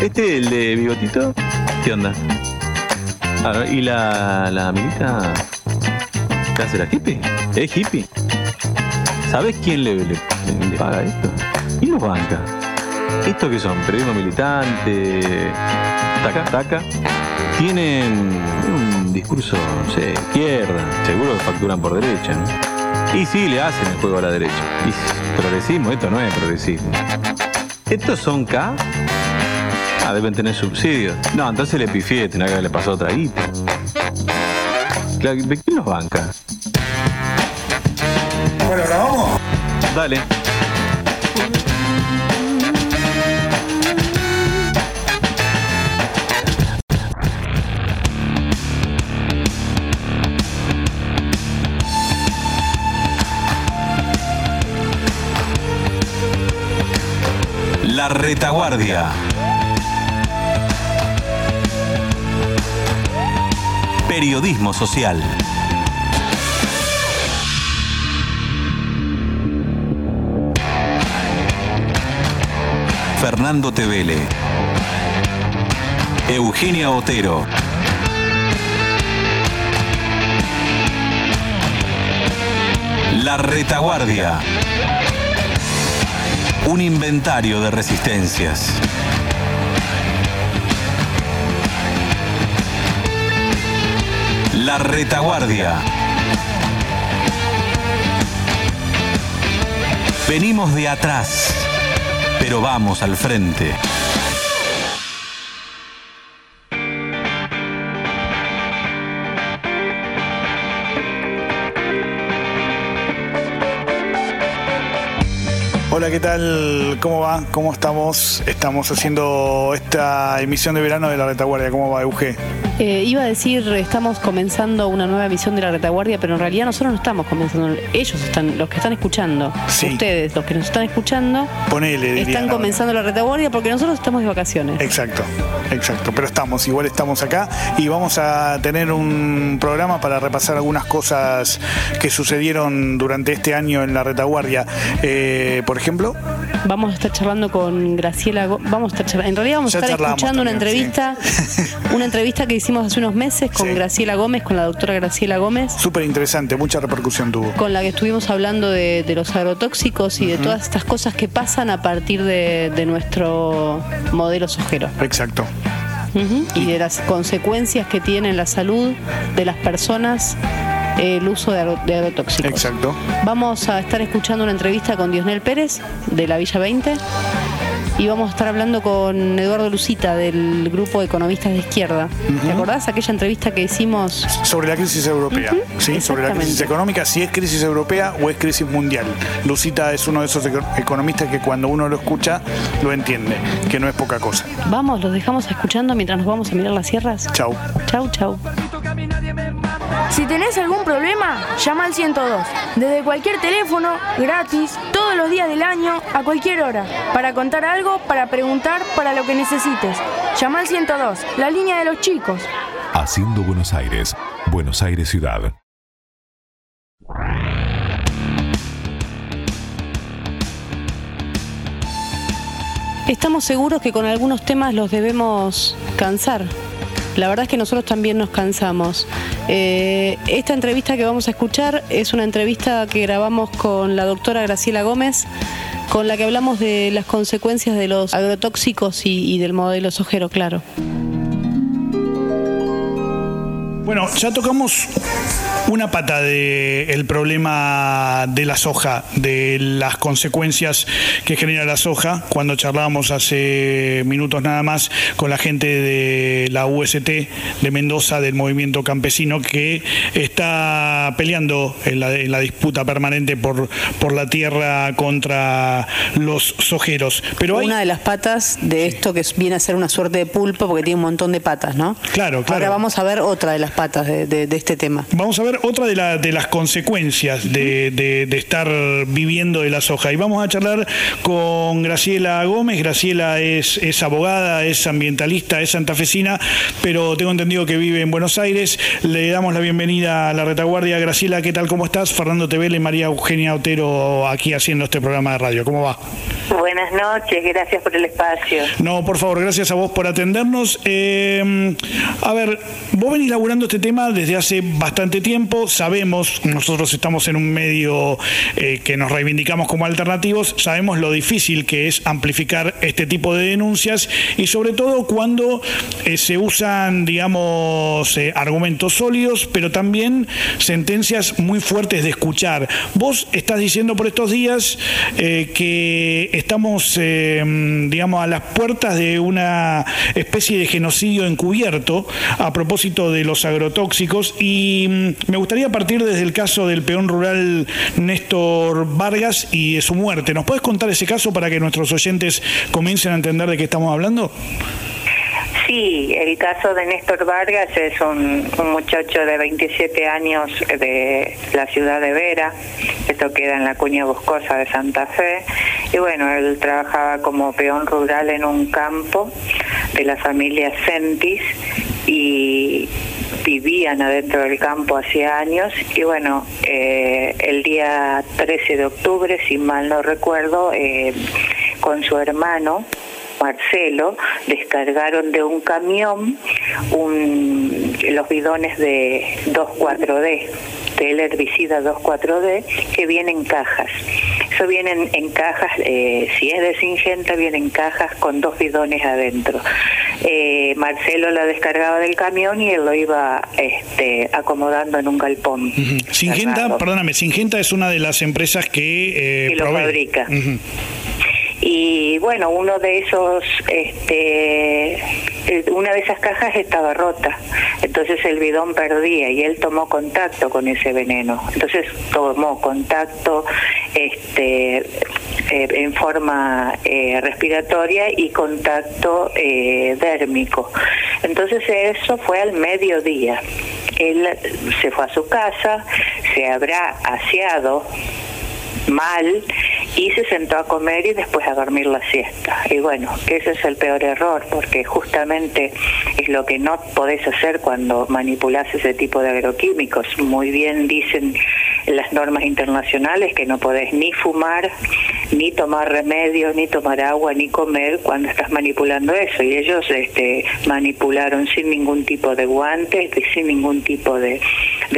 Este, el de bigotito, ¿qué onda? A ¿y la, la amiguita? ¿Qué hace la hippie? ¿Es hippie? ¿Sabes quién le, le- le paga esto? ¿Quién los banca? ¿Estos que son? Periodismo militante, taca, taca. Tienen un discurso, no sé, izquierda. Seguro que facturan por derecha, ¿no? Y sí, le hacen el juego a la derecha. Y progresismo, esto no es progresismo. ¿Estos son K? Ah, deben tener subsidios. No, entonces le pifié, tenía que le pasó otra guita. Claro, ¿De quién los banca? Bueno, ¿ahora vamos? Dale. La retaguardia. Periodismo social. Fernando Tevele. Eugenia Otero. La retaguardia. Un inventario de resistencias. La retaguardia. Venimos de atrás, pero vamos al frente. Hola, ¿qué tal? ¿Cómo va? ¿Cómo estamos? Estamos haciendo esta emisión de verano de la retaguardia. ¿Cómo va, Euge? Eh, iba a decir, estamos comenzando una nueva emisión de la retaguardia, pero en realidad nosotros no estamos comenzando. Ellos están, los que están escuchando, Sí. ustedes, los que nos están escuchando, Ponele, están ahora. comenzando la retaguardia porque nosotros estamos de vacaciones. Exacto, exacto. Pero estamos, igual estamos acá y vamos a tener un programa para repasar algunas cosas que sucedieron durante este año en la retaguardia. Eh, por ejemplo, Vamos a estar charlando con Graciela, vamos a estar charla- en realidad vamos Ya a estar escuchando una entrevista, una entrevista que hicimos hace unos meses con Sí. Graciela Gómez, con la doctora Graciela Gómez. súper interesante, mucha repercusión tuvo. con la que estuvimos hablando de, de los agrotóxicos y de todas estas cosas que pasan a partir de, de nuestro modelo sojero. Exacto. Y de las consecuencias que tiene en la salud de las personas el uso de agrotóxicos. Exacto. Vamos a estar escuchando una entrevista con Diosnel Pérez de la Villa 20 y vamos a estar hablando con Eduardo Lucita del grupo de economistas de izquierda. ¿Te acordás aquella entrevista que hicimos? Sobre la crisis europea, Ujú, ¿sí? sobre la crisis económica, si es crisis europea o es crisis mundial. Lucita es uno de esos eco- economistas que cuando uno lo escucha lo entiende, que no es poca cosa. Vamos, los dejamos escuchando mientras nos vamos a mirar las sierras. Chau. Chau, chau. Si tenés algún problema, llama al 102. Desde cualquier teléfono, gratis, todos los días del año, a cualquier hora. Para contar algo, para preguntar, para lo que necesites. Llama al 102, la línea de los chicos. Haciendo Buenos Aires, Buenos Aires Ciudad. Estamos seguros que con algunos temas los debemos cansar. La verdad es que nosotros también nos cansamos. Eh, esta entrevista que vamos a escuchar es una entrevista que grabamos con la doctora Graciela Gómez, con la que hablamos de las consecuencias de los agrotóxicos y, y del modelo sojero, claro. Bueno, ya tocamos una pata del problema de la soja, de las consecuencias que genera la soja, cuando charlábamos hace minutos nada más con la gente de la UST de Mendoza, del movimiento campesino, que está peleando en la, en la disputa permanente por, por la tierra contra los sojeros. Pero hay, Una de las patas de esto que viene a ser una suerte de pulpo porque tiene un montón de patas, ¿no? Claro, claro. Ahora vamos a ver otra de las patas de, de- de este tema. Vamos a ver otra de, la- de las consecuencias de, de- de estar viviendo de la soja. Y vamos a charlar con Graciela Gómez. Graciela es, es abogada, es ambientalista, es santafesina, pero tengo entendido que vive en Buenos Aires. Le damos la bienvenida a la retaguardia. Graciela, ¿qué tal? ¿Cómo estás? Fernando Tevele y María Eugenia Otero aquí haciendo este programa de radio. ¿Cómo va? Buenas noches, gracias por el espacio. No, por favor, gracias a vos por atendernos. Eh, a ver, vos venís laburando este tema desde hace bastante tiempo, sabemos, nosotros estamos en un medio eh, que nos reivindicamos como alternativos, sabemos lo difícil que es amplificar este tipo de denuncias y sobre todo cuando eh, se usan, digamos, argumentos sólidos, pero también sentencias muy fuertes de escuchar. Vos estás diciendo por estos días que estamos, eh, digamos, a las puertas de una especie de genocidio encubierto a propósito de los agrotóxicos y mm, me gustaría partir desde el caso del peón rural Néstor Vargas y su muerte. ¿Nos puedes contar ese caso para que nuestros oyentes comiencen a entender de qué estamos hablando? Sí, el caso de Néstor Vargas es un, muchacho de 27 años de la ciudad de Vera, esto queda en la cuña boscosa de Santa Fe, y bueno, él trabajaba como peón rural en un campo de la familia Centis y vivían adentro del campo hacía años y bueno, eh, el día 13 de octubre, si mal no recuerdo, eh, con su hermano, Marcelo descargaron de un camión los bidones de 2,4-D, del herbicida 2,4-D, que vienen en cajas. Eso vienen en cajas, eh, si es de Singenta, vienen en cajas con dos bidones adentro. Eh, Marcelo la descargaba del camión y él lo iba este, acomodando en un galpón. Singenta, perdóname, Singenta es una de las empresas que, eh, lo fabrica y bueno, uno de esos, este, eh, una de esas cajas estaba rota, entonces el bidón perdía y él tomó contacto con ese veneno, entonces tomó contacto este, eh, en forma eh, respiratoria y contacto dérmico. Entonces eso fue al mediodía. Él se fue a su casa, se habrá aseado mal y se sentó a comer y después a dormir la siesta. Y bueno, ese es el peor error, porque justamente es lo que no podés hacer cuando manipulas ese tipo de agroquímicos. Muy bien dicen las normas internacionales que no podés ni fumar, ni tomar remedios, ni tomar agua, ni comer cuando estás manipulando eso. Y ellos este, manipularon sin ningún tipo de guantes, sin ningún tipo de,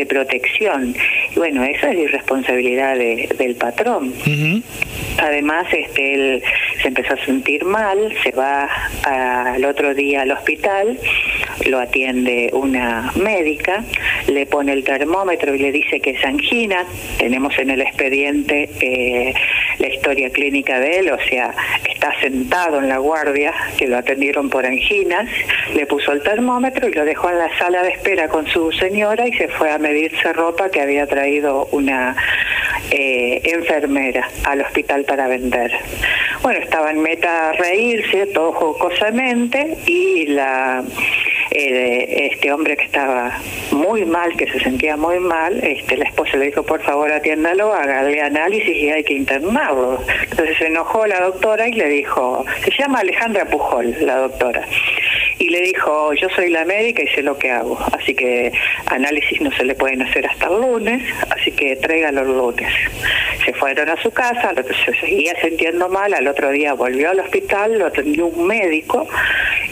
protección. Y bueno, esa es irresponsabilidad del patrón. Además, este, él se empezó a sentir mal, se va al otro día al hospital, lo atiende una médica, le pone el termómetro y le dice que es angina. Tenemos en el expediente eh, la historia clínica de él, o sea, está sentado en la guardia, que lo atendieron por anginas, le puso el termómetro y lo dejó en la sala de espera con su señora y se fue a medirse ropa que había traído una eh, enfermera al hospital para vender. Bueno, estaba en meta a reírse, todo jocosamente, y la eh, este hombre que estaba muy mal, que se sentía muy mal, este, la esposa le dijo, por favor, atiéndalo, hágale análisis y hay que internarlo. Entonces se enojó la doctora y le dijo, se llama Alejandra Pujol, la doctora y le dijo, yo soy la médica y sé lo que hago, así que análisis no se le pueden hacer hasta el lunes, así que tráigalo el lunes. Se fueron a su casa, se seguía sintiendo mal, al otro día volvió al hospital, lo atendió un médico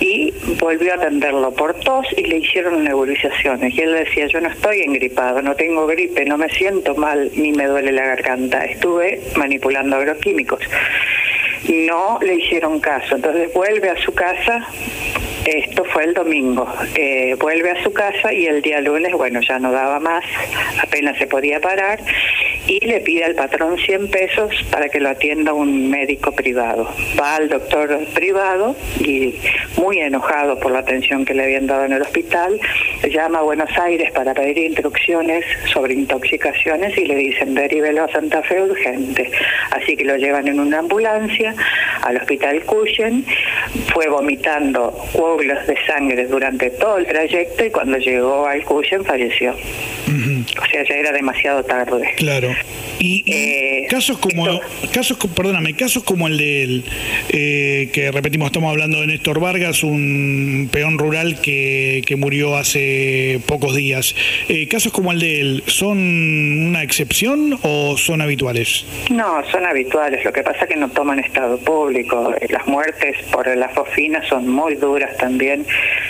y volvió a atenderlo por tos y le hicieron nebulizaciones. Y él decía, yo no estoy engripado, no tengo gripe, no me siento mal, ni me duele la garganta, estuve manipulando agroquímicos. No le hicieron caso, entonces vuelve a su casa esto fue el domingo. Eh, vuelve a su casa y el día lunes, bueno, ya no daba más, apenas se podía parar y le pide al patrón 100 pesos para que lo atienda un médico privado. Va al doctor privado y muy enojado por la atención que le habían dado en el hospital, llama a Buenos Aires para pedir instrucciones sobre intoxicaciones y le dicen derívelo a Santa Fe urgente. Así que lo llevan en una ambulancia al hospital Cuyen, fue vomitando de sangre durante todo el trayecto y cuando llegó al Cuyen falleció. O sea, ya era demasiado tarde. Claro. Y, Eh, casos como, esto- casos, perdóname, casos como el de él, eh, que repetimos, estamos hablando de Néstor Vargas, un peón rural que, que murió hace pocos días. Eh, casos como el de él, ¿son una excepción o son habituales? No, son habituales. Lo que pasa es que no toman estado público. Las muertes por la fosfina son muy duras también,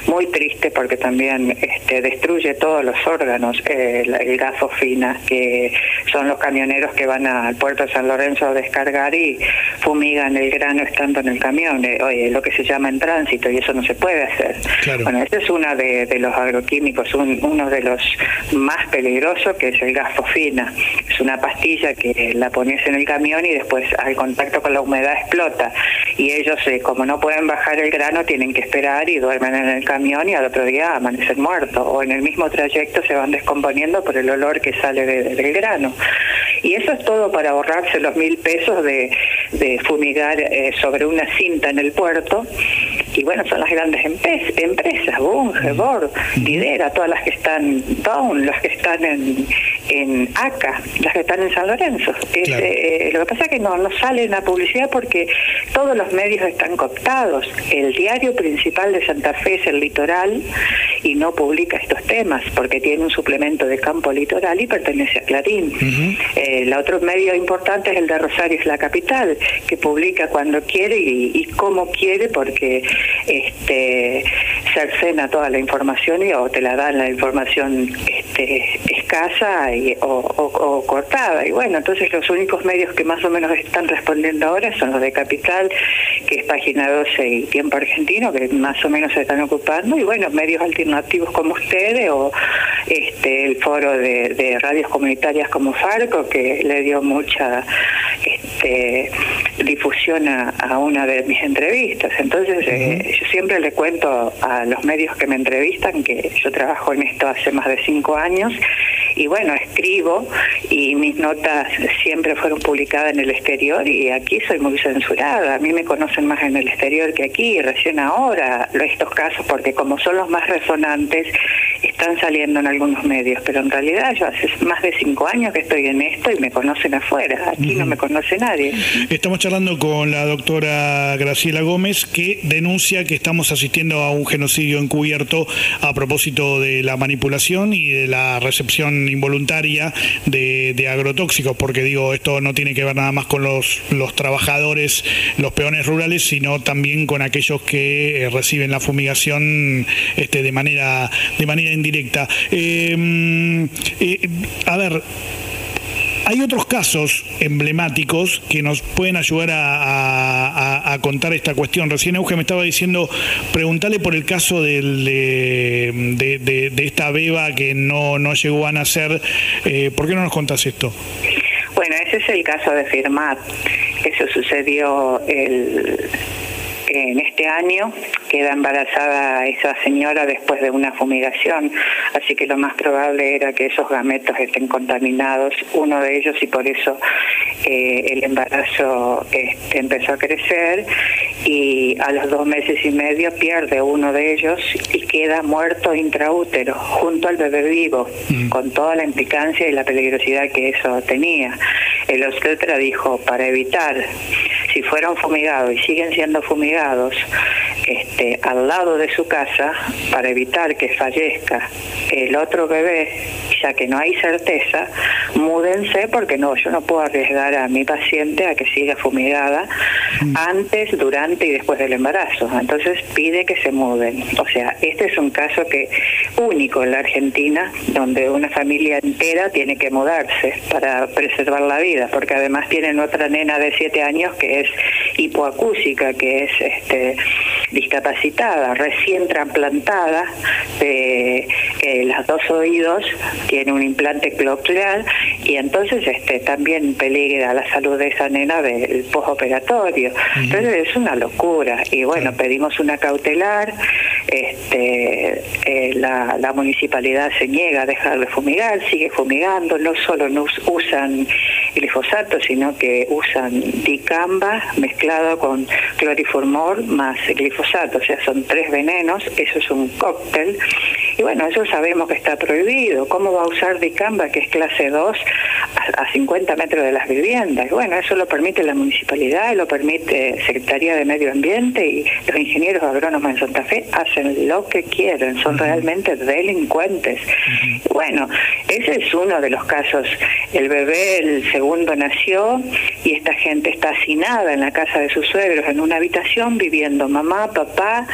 muy tristes porque también este, destruye todos los órganos la- el gas fosfina, que son los camioneros que van al puerto de San Lorenzo a descargar y fumigan el grano estando en el camión. Eh, oye, lo que se llama en tránsito y eso no se puede hacer. Claro. Bueno, este es uno de, de los agroquímicos, un- uno de los más peligrosos, que es el gas fosfina. Es una pastilla que la pones en el camión y después al contacto con la humedad explota. Y ellos, eh, como no pueden bajar el grano, tienen que esperar y duermen en el camión y al otro día amanecen muertos. O en el mismo trayecto se van descomponiendo por el olor que sale de- del grano. Y eso es todo para ahorrarse los mil pesos de, de fumigar eh, sobre una cinta en el puerto. Y bueno, son las grandes empresas, Bunge, Bor, Lidera, todas las que están, Down, las que están en, en ACA, las que están en San Lorenzo. Es, Claro. eh, lo que pasa es que no, no salen a publicidad porque todos los medios están cooptados. El diario principal de Santa Fe es el litoral y no publica estos temas porque tiene un suplemento de campo litoral y pertenece a Clarín. Eh, el otro medio importante es el de Rosario, es la capital, que publica cuando quiere y, y cómo quiere porque este cercena toda la información y o te la dan la información este, escasa y, o, cortada. Y bueno, entonces los únicos medios que más o menos están respondiendo ahora son los de Capital, que es Página 12 y Tiempo Argentino, que más o menos se están ocupando, y bueno, medios alternativos como ustedes o este el foro de, de radios comunitarias como Farco, que le dio mucha este, difusión a, a una de mis entrevistas. Entonces, eh, yo siempre le cuento a los medios que me entrevistan que yo trabajo en esto hace más de cinco años y bueno, escribo y mis notas siempre fueron publicadas en el exterior y aquí soy muy censurada. A mí me conocen más en el exterior que aquí, recién ahora estos casos, porque como son los más resonantes, están saliendo en algunos medios, pero en realidad yo hace más de cinco años que estoy en esto y me conocen afuera, aquí no me conoce nadie. Estamos charlando con la doctora Graciela Gómez, que denuncia que estamos asistiendo a un genocidio encubierto a propósito de la manipulación y de la recepción involuntaria de, agrotóxicos, porque digo, esto no tiene que ver nada más con los, los trabajadores, los peones rurales, sino también con aquellos que eh, reciben la fumigación este, de manera de manera indirecta. Eh, mm, eh, a ver, hay otros casos emblemáticos que nos pueden ayudar a, contar esta cuestión. Recién Euge me estaba diciendo, preguntarle por el caso de- de esta beba que no, no llegó a nacer. Eh, ¿Por qué no nos contás esto? Bueno, ese es el caso de Firmat. Eso sucedió el, en este año. Queda embarazada esa señora después de una fumigación, así que lo más probable era que esos gametos estén contaminados, uno de ellos, y por eso eh, el embarazo este, empezó a crecer y a los dos meses y medio pierde uno de ellos y queda muerto intraútero junto al bebé vivo, con toda la implicancia y la peligrosidad que eso tenía. El obstetra dijo, para evitar, si fueron fumigados y siguen siendo fumigados este, al lado de su casa, para evitar que fallezca el otro bebé, ya que no hay certeza, múdense porque no, yo no puedo arriesgar a mi paciente a que siga fumigada antes, durante y después del embarazo. Entonces pide que se muden. O sea, este es un caso que único en la Argentina, donde una familia entera tiene que mudarse para preservar la vida, porque además tienen otra nena de siete años que es hipoacúsica, que es este, discapacitada, recién trasplantada de eh, los dos oídos, tiene un implante coclear y entonces este, también peligra la salud de esa nena del postoperatorio. Entonces es una locura. Y bueno, pedimos una cautelar, este, eh, la, la municipalidad se niega a dejar de fumigar, sigue fumigando, no solo no us- usan glifosato, sino que usan dicamba mezclado con clorifurmor más glifosato, o sea, son tres venenos, eso es un cóctel Y bueno, eso sabemos que está prohibido. ¿Cómo va a usar dicamba, que es clase 2, a, 50 metros de las viviendas? bueno, eso lo permite la municipalidad, lo permite Secretaría de Medio Ambiente y los ingenieros agrónomos en Santa Fe hacen lo que quieren, son realmente delincuentes. Bueno, ese es uno de los casos. El bebé, el segundo nació y esta gente está hacinada en la casa de sus suegros, en una habitación, viviendo mamá, papá,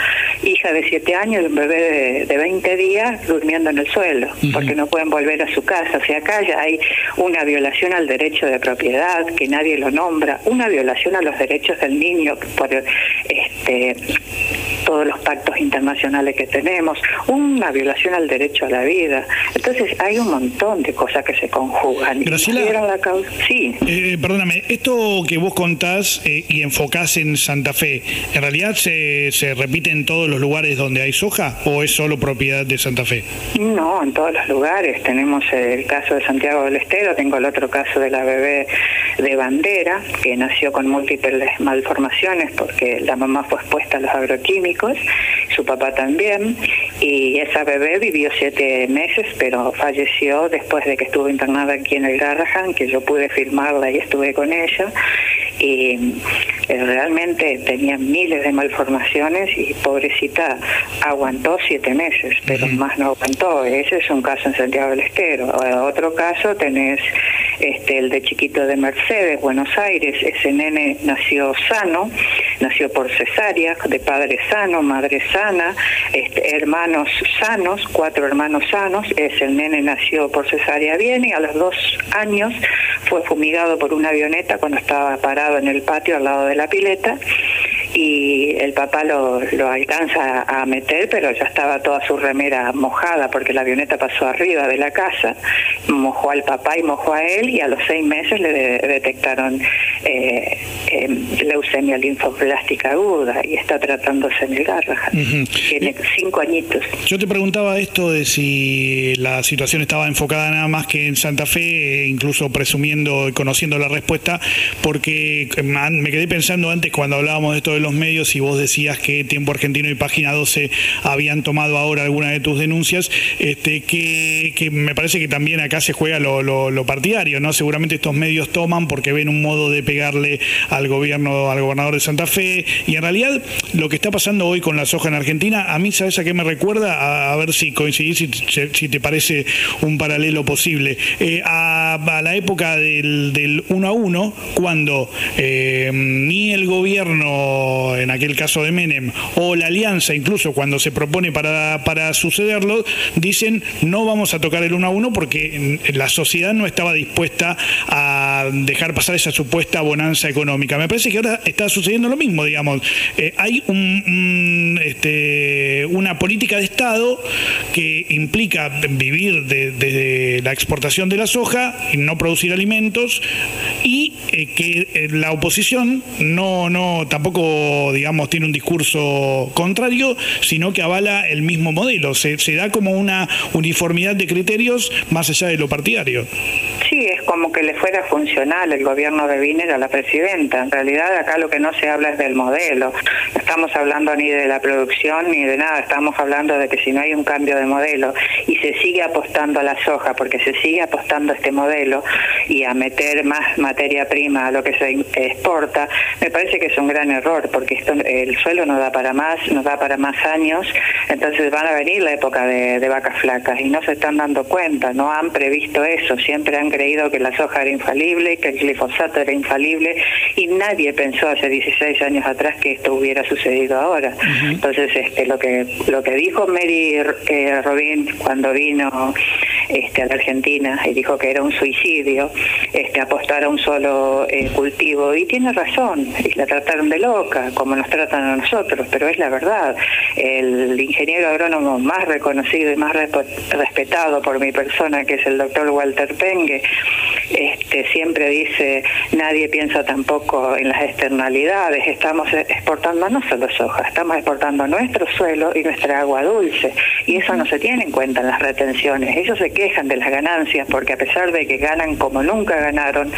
hija de 7 años y un bebé de, 20 días durmiendo en el suelo, porque no pueden volver a su casa. O sea, acá ya hay una violación al derecho de propiedad, que nadie lo nombra, una violación a los derechos del niño por este todos los pactos internacionales que tenemos, una violación al derecho a la vida. Entonces hay un montón de cosas que se conjugan. Graciela, sí. Eh, perdóname, esto que vos contás eh, y enfocás en Santa Fe, ¿en realidad se, se repite en todos los lugares donde hay soja o es solo propiedad de Santa Fe? No, en todos los lugares. Tenemos el caso de Santiago del Estero, tengo el otro caso de la bebé de Bandera, que nació con múltiples malformaciones porque la mamá fue expuesta a los agroquímicos, su papá también, y esa bebé vivió siete meses, pero falleció después de que estuvo internada aquí en el Garrahan, que yo pude filmarla y estuve con ella, y eh, realmente tenía miles de malformaciones y pobrecita aguantó siete meses, pero más no aguantó. Ese es un caso en Santiago del Estero. Otro caso tenés este, el de chiquito de Mercedes, Buenos Aires. Ese nene nació sano, nació por cesárea, de padre sano, madre sana, este, hermanos sanos, cuatro hermanos sanos. Ese nene nació por cesárea bien y a los dos años fue fumigado por una avioneta cuando estaba parado en el patio al lado de la pileta y el papá lo, lo, alcanza a meter, pero ya estaba toda su remera mojada porque la avioneta pasó arriba de la casa, mojó al papá y mojó a él y a los seis meses le detectaron eh, em, leucemia linfoblástica aguda y está tratándose en el Garrahan. Tiene cinco añitos. Yo te preguntaba esto de si la situación estaba enfocada nada más que en Santa Fe, incluso presumiendo y conociendo la respuesta, porque me quedé pensando antes cuando hablábamos de esto los medios y vos decías que Tiempo Argentino y Página 12 habían tomado ahora alguna de tus denuncias, este, que, que me parece que también acá se juega lo, partidario, ¿no? Seguramente estos medios toman porque ven un modo de pegarle al gobierno, al gobernador de Santa Fe, y en realidad lo que está pasando hoy con la soja en Argentina, a mí, ¿sabes a qué me recuerda? A, ver si coincidís, si, si, te parece un paralelo posible. Eh, a, la época del, del 1 a 1, cuando eh, ni el gobierno en aquel caso de Menem, o la alianza incluso cuando se propone para, para sucederlo, dicen no vamos a tocar el uno a uno porque la sociedad no estaba dispuesta a dejar pasar esa supuesta bonanza económica. Me parece que ahora está sucediendo lo mismo, digamos. Eh, hay un, este, una política de Estado que implica vivir desde la exportación de la soja, y no producir alimentos, y eh, que eh, la oposición no, no tampoco digamos, tiene un discurso contrario, sino que avala el mismo modelo. Se, se da como una uniformidad de criterios más allá de lo partidario. Sí, es como que le fuera el gobierno de Wiener a la presidenta. En realidad acá lo que no se habla es del modelo. No estamos hablando ni de la producción ni de nada. Estamos hablando de que si no hay un cambio de modelo y se sigue apostando a la soja, porque se sigue apostando a este modelo y a meter más materia prima a lo que se exporta, me parece que es un gran error, porque el suelo no da para más, no da para más años. Entonces van a venir la época de, de vacas flacas y no se están dando cuenta, no han previsto eso. Siempre han creído que la soja era infalible, que el glifosato era infalible y nadie pensó hace 16 años atrás que esto hubiera sucedido ahora. Entonces, este, lo que lo que dijo Mary eh, Robin cuando vino este, a la Argentina y dijo que era un suicidio este, apostar a un solo eh, cultivo y tiene razón y la trataron de loca como nos tratan a nosotros, pero es la verdad. El ingeniero agrónomo más reconocido y más respetado por mi persona, que es el doctor Walter Penge, este, siempre dice, nadie piensa tampoco en las externalidades, estamos exportando no solo soja, estamos exportando nuestro suelo y nuestra agua dulce, y eso no se tiene en cuenta en las retenciones. Ellos se quejan de las ganancias porque a pesar de que ganan como nunca ganaron,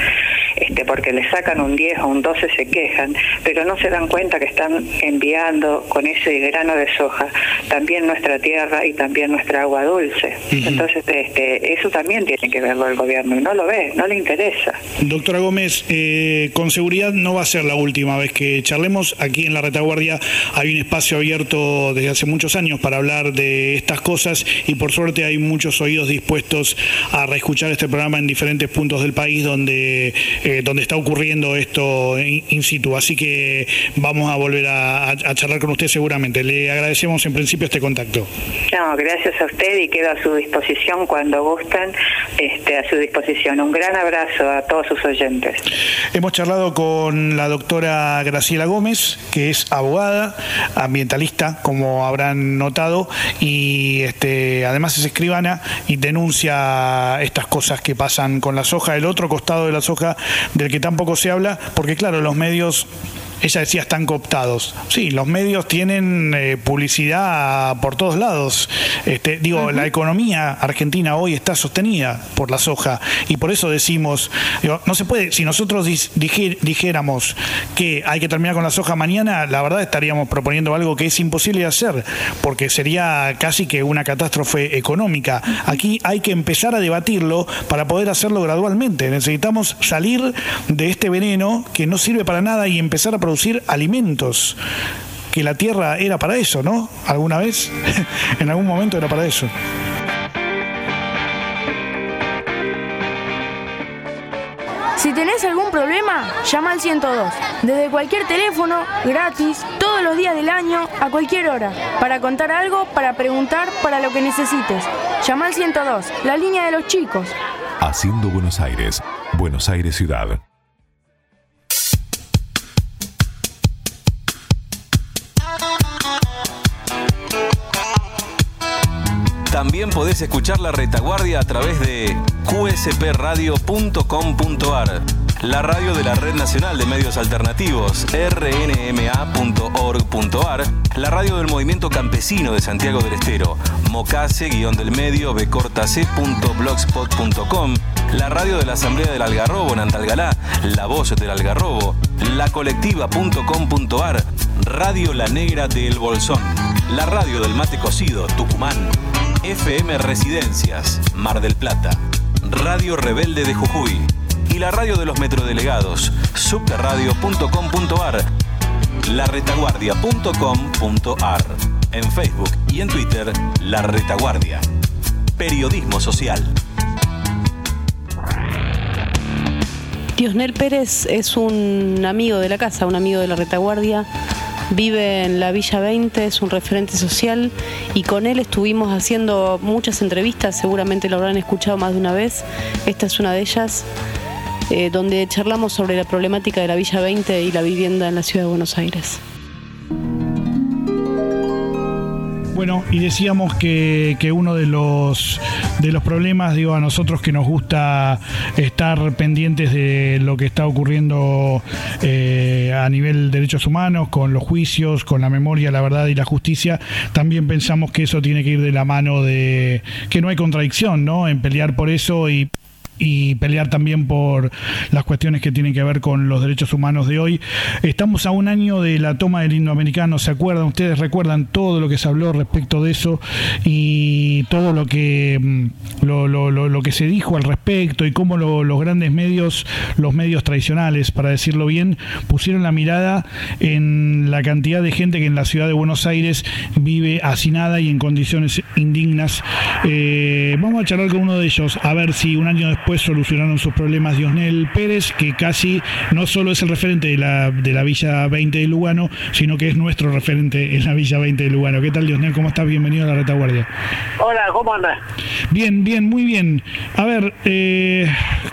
este, porque le sacan un 10 o un 12 se quejan, pero no se dan cuenta que están enviando con ese grano de soja también nuestra tierra y también nuestra agua dulce. Entonces, este, eso también tiene que verlo el gobierno y no lo ve, no le interesa. Doctora Gómez, eh, con seguridad no va a ser la última vez que charlemos. Aquí en la retaguardia hay un espacio abierto desde hace muchos años para hablar de estas cosas y por suerte hay muchos oídos dispuestos a reescuchar este programa en diferentes puntos del país donde, eh, donde está ocurriendo esto in, situ. Así que vamos a volver a, charlar con usted seguramente. Le agradecemos en principio este contacto. No, gracias a usted y quedo a su disposición cuando gustan, este, a su disposición. Un gran abrazo a todos sus oyentes. Hemos charlado con la doctora Graciela Gómez, que es abogada, ambientalista, como habrán notado, y este, además es escribana y denuncia estas cosas que pasan con la soja, el otro costado de la soja del que tampoco se habla, porque claro, los medios ella decía están cooptados. Sí, los medios tienen eh, publicidad por todos lados. Este, digo, la economía argentina hoy está sostenida por la soja y por eso decimos, no se puede, si nosotros dijéramos que hay que terminar con la soja mañana, la verdad estaríamos proponiendo algo que es imposible de hacer, porque sería casi que una catástrofe económica. Aquí hay que empezar a debatirlo para poder hacerlo gradualmente. Necesitamos salir de este veneno que no sirve para nada y empezar a producir producir alimentos, que la tierra era para eso, ¿no? ¿Alguna vez? en algún momento era para eso. Si tenés algún problema, llama al 102. Desde cualquier teléfono, gratis, todos los días del año, a cualquier hora. Para contar algo, para preguntar, para lo que necesites. Llama al 102, la línea de los chicos. Haciendo Buenos Aires, Buenos Aires Ciudad. También podés escuchar la retaguardia a través de qspradio.com.ar, la radio de la Red Nacional de Medios Alternativos, rnma.org.ar, la radio del Movimiento Campesino de Santiago del Estero, mocase-del medio bcortacblogspot.com, la radio de la Asamblea del Algarrobo en Antalgalá, La Voz del Algarrobo, lacolectiva.com.ar, Radio La Negra de El Bolsón, la radio del Mate Cocido, Tucumán, FM Residencias, Mar del Plata, Radio Rebelde de Jujuy y la radio de los metrodelegados, subterradio.com.ar, laretaguardia.com.ar, en Facebook y en Twitter, La Retaguardia. Periodismo social. Diosnel Pérez es un amigo de la casa, un amigo de la retaguardia vive en la Villa 20, es un referente social y con él estuvimos haciendo muchas entrevistas, seguramente lo habrán escuchado más de una vez. Esta es una de ellas, eh, donde charlamos sobre la problemática de la Villa 20 y la vivienda en la ciudad de Buenos Aires. Bueno, y decíamos que, uno de los, de los problemas, digo, a nosotros que nos gusta estar pendientes de lo que está ocurriendo eh, a nivel de derechos humanos, con los juicios, con la memoria, la verdad y la justicia, también pensamos que eso tiene que ir de la mano de que no hay contradicción, ¿no? En pelear por eso y y pelear también por las cuestiones que tienen que ver con los derechos humanos de hoy. Estamos a un año de la toma del indoamericano, ¿se acuerdan? Ustedes recuerdan todo lo que se habló respecto de eso y todo lo que mm, lo, lo, lo, que se dijo al respecto y cómo los grandes medios, los medios tradicionales, para decirlo bien, pusieron la mirada en la cantidad de gente que en la ciudad de Buenos Aires vive hacinada y en condiciones indignas. Eh, vamos a charlar con uno de ellos, a ver si un año después después solucionaron sus problemas Diosnel Pérez, que casi no solo es el referente de la, de la Villa 20 de Lugano, sino que es nuestro referente en la Villa 20 de Lugano. ¿Qué tal, Diosnel? ¿Cómo estás? Bienvenido a la retaguardia. Hola, ¿cómo andas? Bien, bien, muy bien. A ver, eh,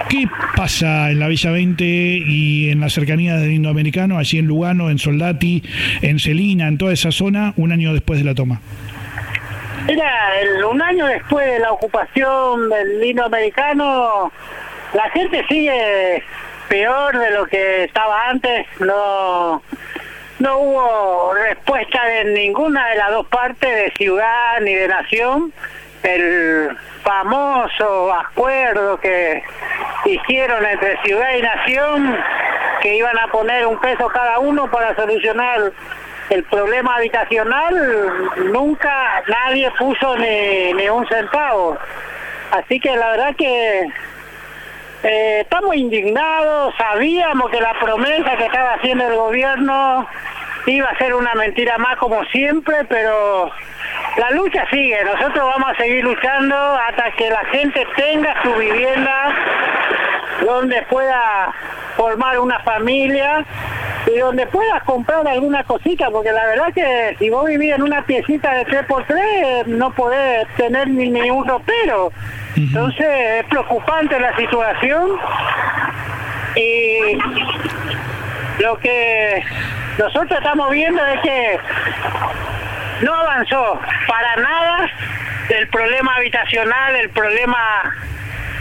¿qué pasa en la Villa 20 y en la cercanía del Indoamericano, allí en Lugano, en Soldati, en Celina, en toda esa zona, un año después de la toma? Mira, un año después de la ocupación del vino americano, la gente sigue peor de lo que estaba antes. No, no hubo respuesta de ninguna de las dos partes, de ciudad ni de nación. El famoso acuerdo que hicieron entre ciudad y nación que iban a poner un peso cada uno para solucionar el problema habitacional, nunca nadie puso ni, ni un centavo. Así que la verdad que eh, estamos indignados, sabíamos que la promesa que estaba haciendo el gobierno iba a ser una mentira más como siempre, pero la lucha sigue, nosotros vamos a seguir luchando hasta que la gente tenga su vivienda donde pueda formar una familia y donde puedas comprar alguna cosita, porque la verdad que si vos vivís en una piecita de 3x3 no podés tener ni, ni un ropero. Entonces es preocupante la situación y lo que nosotros estamos viendo es que no avanzó para nada el problema habitacional, el problema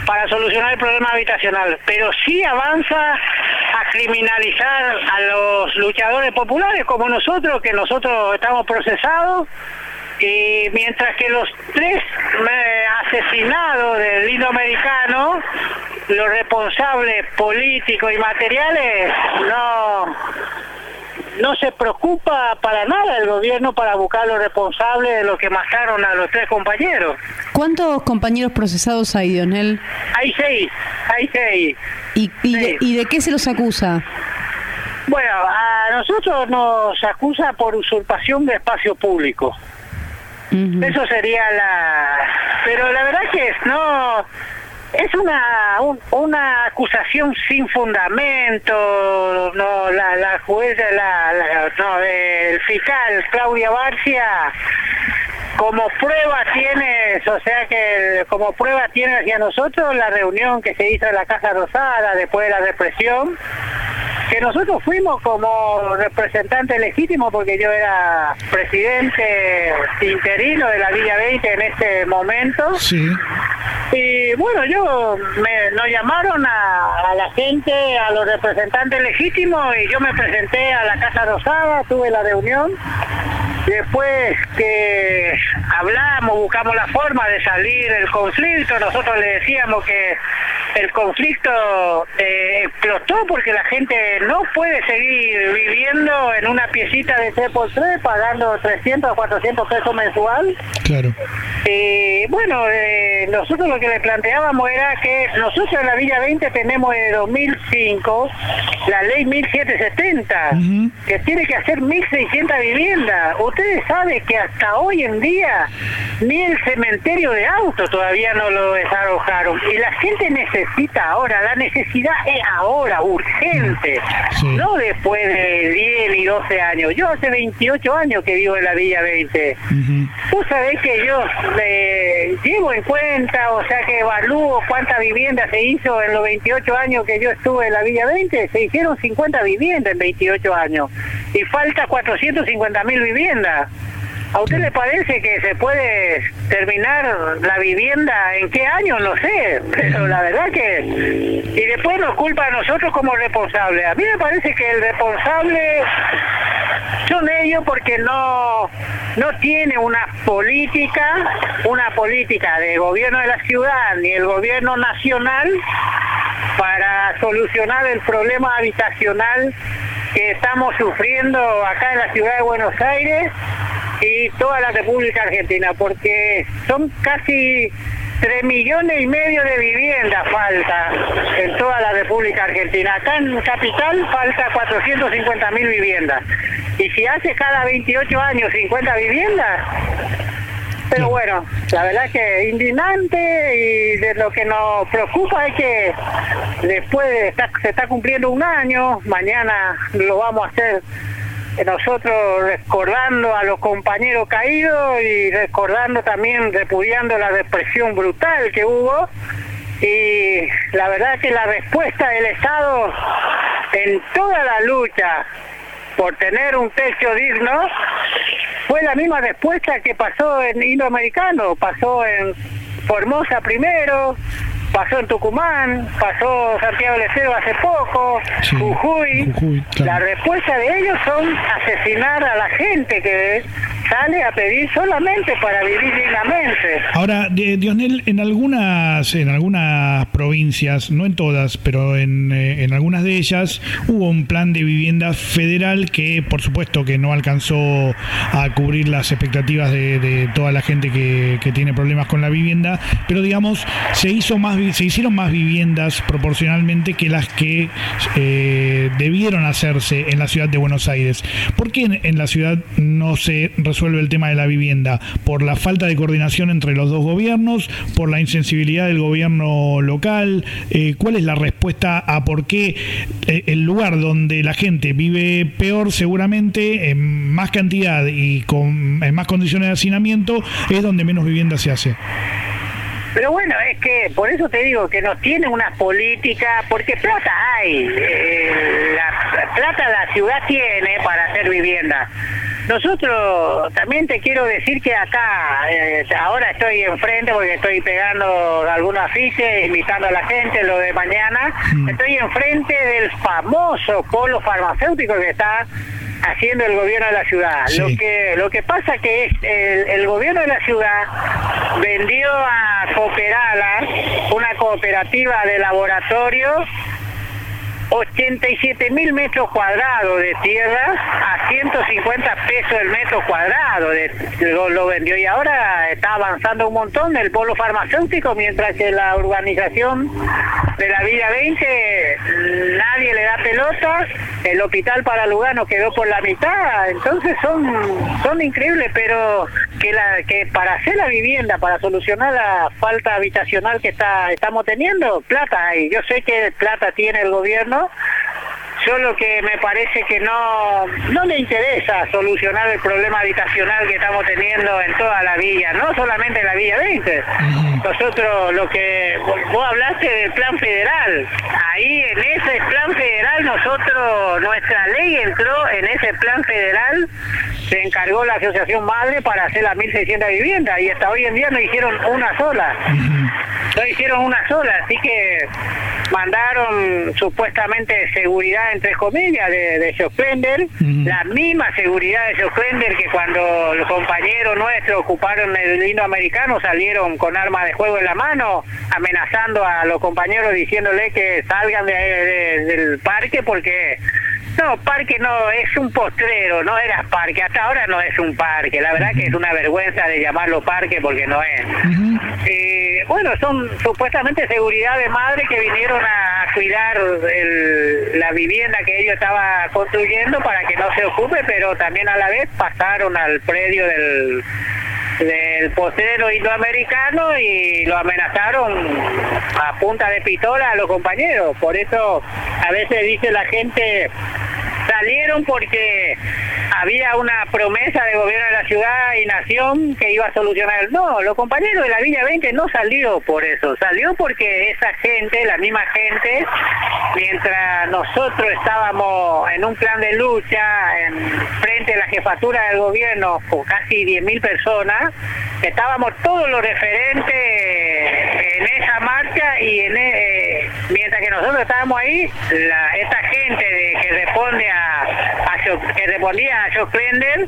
para solucionar el problema habitacional, pero sí avanza a criminalizar a los luchadores populares como nosotros, que nosotros estamos procesados y mientras que los tres asesinados del indoamericano, los responsables políticos y materiales, no no se preocupa para nada el gobierno para buscar los responsables de los que mataron a los tres compañeros. ¿Cuántos compañeros procesados hay, Dionel? Hay seis, hay seis. ¿Y, y, De, qué se los acusa? Bueno, a nosotros nos acusa por usurpación de espacio público. Eso sería la... Pero la verdad que no... Es una una acusación sin fundamento, no la la juez la, no el fiscal Claudia Barcia como prueba tiene, o sea que como prueba tiene hacia nosotros la reunión que se hizo en la Casa Rosada después de la represión que nosotros fuimos como representante legítimo porque yo era presidente interino de la Villa 20 en este momento. Sí. Y bueno, yo me, nos llamaron a, la gente, a los representantes legítimos y yo me presenté a la Casa Rosada, tuve la reunión. Después que hablamos, buscamos la forma de salir del conflicto, nosotros le decíamos que el conflicto eh, explotó porque la gente no puede seguir viviendo en una piecita de 3x3 pagando 300 o 400 pesos mensual. Claro. Y bueno, eh, nosotros lo que le planteábamos era que nosotros en la Villa 20 tenemos de 2005 la ley 1770, que tiene que hacer 1600 viviendas. Ustedes saben que hasta hoy en día ni el cementerio de autos todavía no lo desalojaron. Y la gente necesita ahora, la necesidad es ahora, urgente, no después de 10 y 12 años. Yo hace 28 años que vivo en la Villa 20. Tú sabés que yo eh, llevo en cuenta, o sea que evalúo cuántas viviendas se hizo en los 28 años que yo estuve en la Villa 20. Se hicieron 50 viviendas en 28 años. Y falta 450 mil viviendas. ¿A usted le parece que se puede terminar la vivienda en qué año? No sé, pero la verdad que... Y después nos culpa a nosotros como responsables. A mí me parece que el responsable son ellos porque no, no tiene una política, una política de gobierno de la ciudad ni el gobierno nacional para solucionar el problema habitacional que estamos sufriendo acá en la ciudad de Buenos Aires y toda la República Argentina, porque son casi 3 millones y medio de viviendas falta en toda la República Argentina. Acá en Capital falta 450 mil viviendas. Y si hace cada 28 años 50 viviendas, pero bueno, la verdad es que indignante y de lo que nos preocupa es que después de se está cumpliendo un año, mañana lo vamos a hacer nosotros recordando a los compañeros caídos y recordando también, repudiando la represión brutal que hubo. Y la verdad que la respuesta del Estado en toda la lucha por tener un techo digno fue la misma respuesta que pasó en Indoamericano, pasó en Formosa primero, pasó en Tucumán, pasó Santiago del Estero hace poco, Jujuy. La respuesta de ellos son asesinar a la gente que sale a pedir solamente para vivir dignamente. Ahora, Diosnel, en algunas, en algunas provincias, no en todas, pero en, eh, en algunas de ellas, hubo un plan de vivienda federal que, por supuesto, que no alcanzó a cubrir las expectativas de, toda la gente que, que, tiene problemas con la vivienda, pero digamos, se hizo más, se hicieron más viviendas proporcionalmente que las que eh, debieron hacerse en la ciudad de Buenos Aires. ¿Por qué en, la ciudad no se resuelve el tema de la vivienda? ¿Por la falta de coordinación entre los dos gobiernos? ¿Por la insensibilidad del gobierno local? Eh, ¿Cuál es la respuesta a por qué eh, el lugar donde la gente vive peor seguramente, en más cantidad y con en más condiciones de hacinamiento, es donde menos vivienda se hace? Pero bueno, es que por eso te digo que no tiene una política, porque plata hay, eh, la plata la ciudad tiene para hacer vivienda. Nosotros también te quiero decir que acá, eh, ahora estoy enfrente porque estoy pegando algunos afiches, invitando a la gente lo de mañana, mm. estoy enfrente del famoso polo farmacéutico que está haciendo el gobierno de la ciudad. Lo que lo que pasa que es el, gobierno de la ciudad vendió a Cooperala, una cooperativa de laboratorio 87 mil metros cuadrados de tierra a 150 pesos el metro cuadrado. Lo, vendió y ahora está avanzando un montón el polo farmacéutico mientras que la urbanización de la Villa 20 nadie le da pelota el hospital para Lugano quedó por la mitad. Entonces son son increíbles pero que que para hacer la vivienda para solucionar la falta habitacional que está estamos teniendo plata hay. Yo sé que plata tiene el gobierno Solo que me parece que no, no le interesa solucionar el problema habitacional que estamos teniendo en toda la villa, no solamente en la Villa 20. Nosotros lo que vos hablaste del plan federal, ahí en ese plan federal nosotros, nuestra ley entró en ese plan federal, se encargó la Asociación Madre para hacer las 1.600 viviendas y hasta hoy en día no hicieron una sola. No hicieron una sola, así que mandaron supuestamente seguridad entre comillas de, de la misma seguridad de Josplender que cuando los compañeros nuestros ocuparon el lindo americano salieron con armas de juego en la mano amenazando a los compañeros diciéndole que salgan del parque porque no, parque no, es un postrero, no era parque, hasta ahora no es un parque, la verdad que es una vergüenza de llamarlo parque porque no es. Eh, bueno, son supuestamente seguridad de madre que vinieron a cuidar la vivienda que ellos estaban construyendo para que no se ocupe, pero también a la vez pasaron al predio del del postrero indoamericano y lo amenazaron a punta de pistola a los compañeros. Por eso a veces dice la gente salieron porque había una promesa de gobierno de la ciudad y nación que iba a solucionar. No, los compañeros de la Villa 20 no salió por eso, salió porque esa gente, la misma gente, mientras nosotros estábamos en un plan de lucha en frente a la jefatura del gobierno con casi 10.000 personas, estábamos todos los referentes en esa marcha y en, eh, mientras que nosotros estábamos ahí, la, esta gente que responde a, que respondía a Joe Klender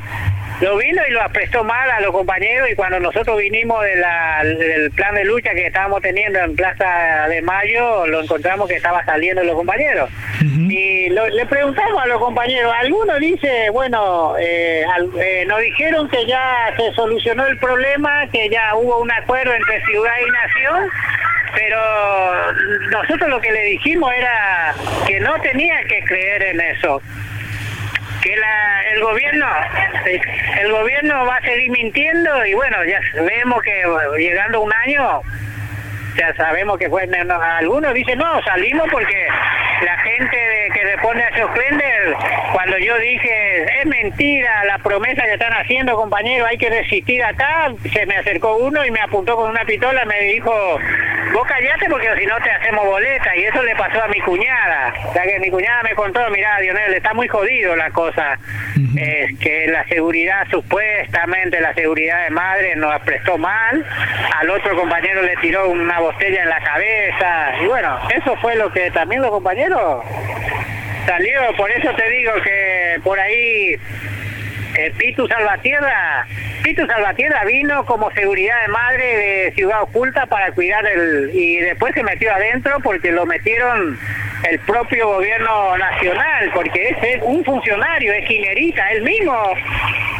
lo vino y lo prestó mal a los compañeros y cuando nosotros vinimos del plan de lucha que estábamos teniendo en Plaza de Mayo, lo encontramos que estaba saliendo los compañeros. Y le preguntamos a los compañeros, algunos dice, bueno, eh, eh, nos dijeron que ya se solucionó el problema, que ya hubo un acuerdo entre ciudad y nación, pero nosotros lo que le dijimos era que no tenía que creer en eso. Que el gobierno el gobierno va a seguir mintiendo y bueno ya vemos que llegando un año ya sabemos que fue algunos dicen no salimos porque la gente que responde a Sosplender cuando yo dije es mentira la promesa que están haciendo compañeros hay que resistir acá se me acercó uno y me apuntó con una pistola me dijo vos callate porque si no te hacemos boleta y eso le pasó a mi cuñada. O sea que mi cuñada me contó mira Dionel está muy jodido la cosa. Es que la seguridad supuestamente la seguridad de madre nos prestó mal al otro compañero le tiró una botella en la cabeza. Y bueno eso fue lo que también los compañeros salió por eso te digo que por ahí el Pitu Salvatierra, Pitu Salvatierra vino como seguridad de madre de Ciudad Oculta para cuidar el... y después se metió adentro porque lo metieron el propio gobierno nacional, porque es un funcionario, es quinerita, él mismo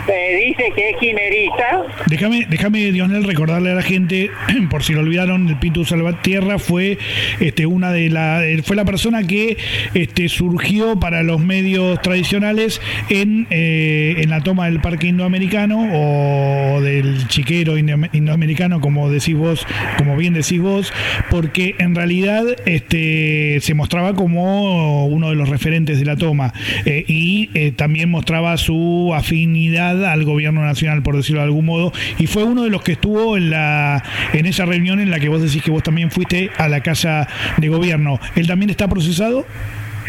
eh, dice que es quinerita. Déjame, déjame, Dionel, recordarle a la gente, por si lo olvidaron, el Pitu Salvatierra fue este una de la fue la persona que este surgió para los medios tradicionales en, eh, en la toma del parque indoamericano o del chiquero indoamericano, como decís vos, como bien decís vos, porque en realidad este se mostraba como uno de los referentes de la toma eh, y eh, también mostraba su afinidad al gobierno nacional, por decirlo de algún modo, y fue uno de los que estuvo en, la, en esa reunión en la que vos decís que vos también fuiste a la casa de gobierno. ¿Él también está procesado?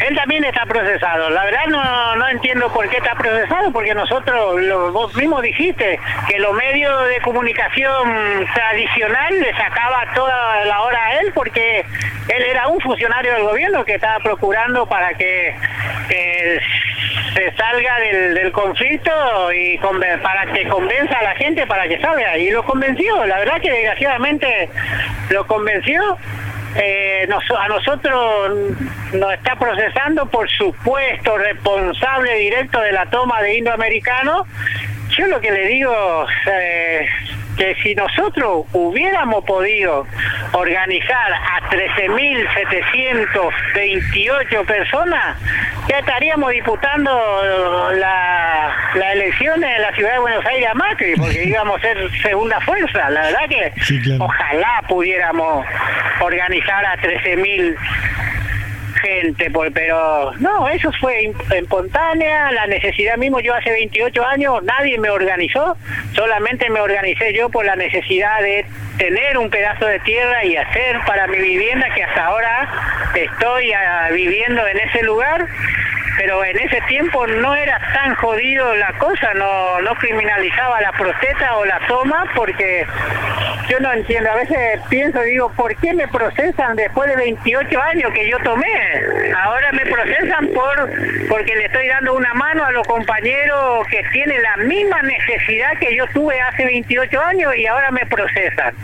Él también está procesado. La verdad no, no entiendo por qué está procesado, porque nosotros, vos mismo dijiste, que los medios de comunicación tradicional le sacaba toda la hora a él, porque él era un funcionario del gobierno que estaba procurando para que, se salga del, conflicto y para que convenza a la gente para que salga. Y lo convenció, la verdad que desgraciadamente lo convenció eh, a nosotros nos está procesando por supuesto responsable directo de la toma de indoamericano. Yo lo que le digo, eh, que si nosotros hubiéramos podido organizar a 13.728 personas, ya estaríamos disputando la, la elección en la ciudad de Buenos Aires a Macri, porque íbamos a ser segunda fuerza. La verdad que ojalá pudiéramos organizar a 13.000 gente, pues, pero no, eso fue espontánea, la necesidad mismo, yo hace 28 años nadie me organizó, solamente me organicé yo por la necesidad de tener un pedazo de tierra y hacer para mi vivienda que hasta ahora estoy ah, viviendo en ese lugar pero en ese tiempo no era tan jodido la cosa, no, no criminalizaba la protesta o la toma, porque yo no entiendo, a veces pienso, digo, ¿por qué me procesan después de 28 años que yo tomé? Ahora me procesan por porque le estoy dando una mano a los compañeros que tienen la misma necesidad que yo tuve hace 28 años y ahora me procesan.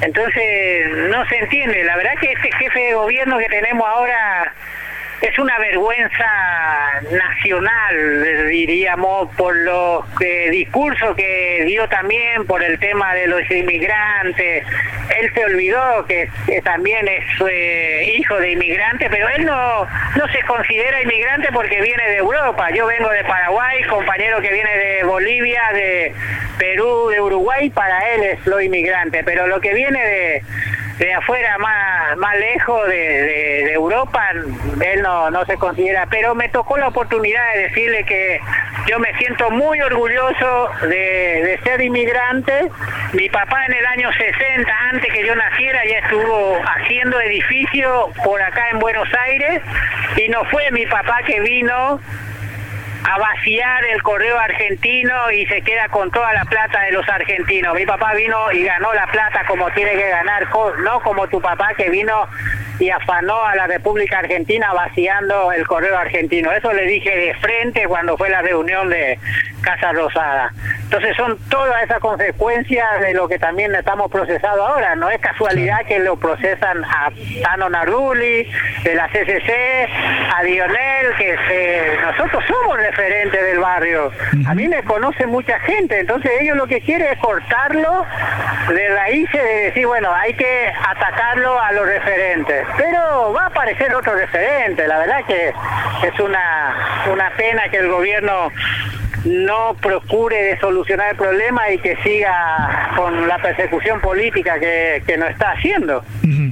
Entonces, no se entiende. La verdad que este jefe de gobierno que tenemos ahora es una vergüenza nacional, diríamos, por los discursos que dio también por el tema de los inmigrantes. Él se olvidó que, también es eh, hijo de inmigrante, pero él no, no se considera inmigrante porque viene de Europa. Yo vengo de Paraguay, compañero que viene de Bolivia, de Perú, de Uruguay, para él es lo inmigrante, pero lo que viene de de afuera más, más lejos de, Europa, él no, no se considera, pero me tocó la oportunidad de decirle que yo me siento muy orgulloso de, ser inmigrante. Mi papá en el año 60, antes que yo naciera, ya estuvo haciendo edificios por acá en Buenos Aires y no fue mi papá que vino a vaciar el correo argentino y se queda con toda la plata de los argentinos. Mi papá vino y ganó la plata como tiene que ganar, no como tu papá que vino y afanó a la República Argentina vaciando el correo argentino. Eso le dije de frente cuando fue la reunión de Casa Rosada. Entonces son todas esas consecuencias de lo que también estamos procesando ahora. No es casualidad que lo procesan a Tano Naruli, de la CCC, a Dionel, que nosotros somos referentes del barrio. A mí me conoce mucha gente, entonces ellos lo que quieren es cortarlo de raíces, de decir, bueno, hay que atacarlo a los referentes pero va a aparecer otro referente. La verdad que es una, una pena que el gobierno no procure de solucionar el problema y que siga con la persecución política que, que no está haciendo.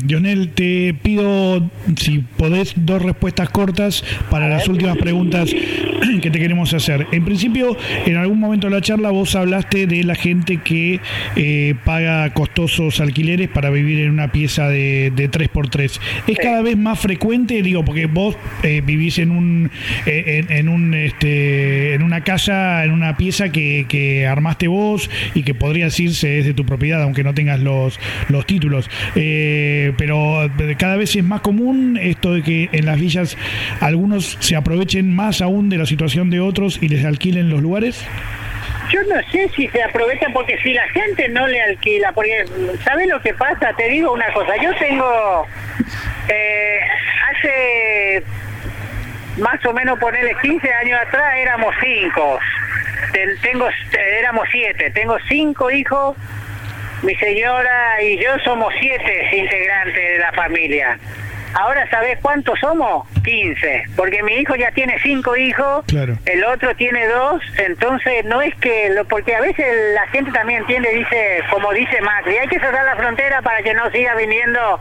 Lionel, te pido, si podés, dos respuestas cortas para las últimas preguntas que te queremos hacer. En principio, en algún momento de la charla vos hablaste de la gente que eh, paga costosos alquileres para vivir en una pieza de, de 3x3. ¿Es cada vez más frecuente? Digo, porque vos eh, vivís en un, eh, en, un este, en una casa en una pieza que, que armaste vos y que podría decirse es de tu propiedad, aunque no tengas los, los títulos. Eh, pero cada vez es más común esto de que en las villas algunos se aprovechen más aún de la situación de otros y les alquilen los lugares. Yo no sé si se aprovecha porque si la gente no le alquila, porque ¿sabes lo que pasa? Te digo una cosa, yo tengo eh, hace más o menos ponerle 15 años atrás éramos cinco, tengo éramos siete, tengo cinco hijos, mi señora y yo somos siete integrantes de la familia. Ahora, ¿sabes cuántos somos? 15. Porque mi hijo ya tiene cinco hijos, el otro tiene dos, entonces no es que... lo Porque a veces la gente también entiende, dice, como dice Macri, hay que cerrar la frontera para que no siga viniendo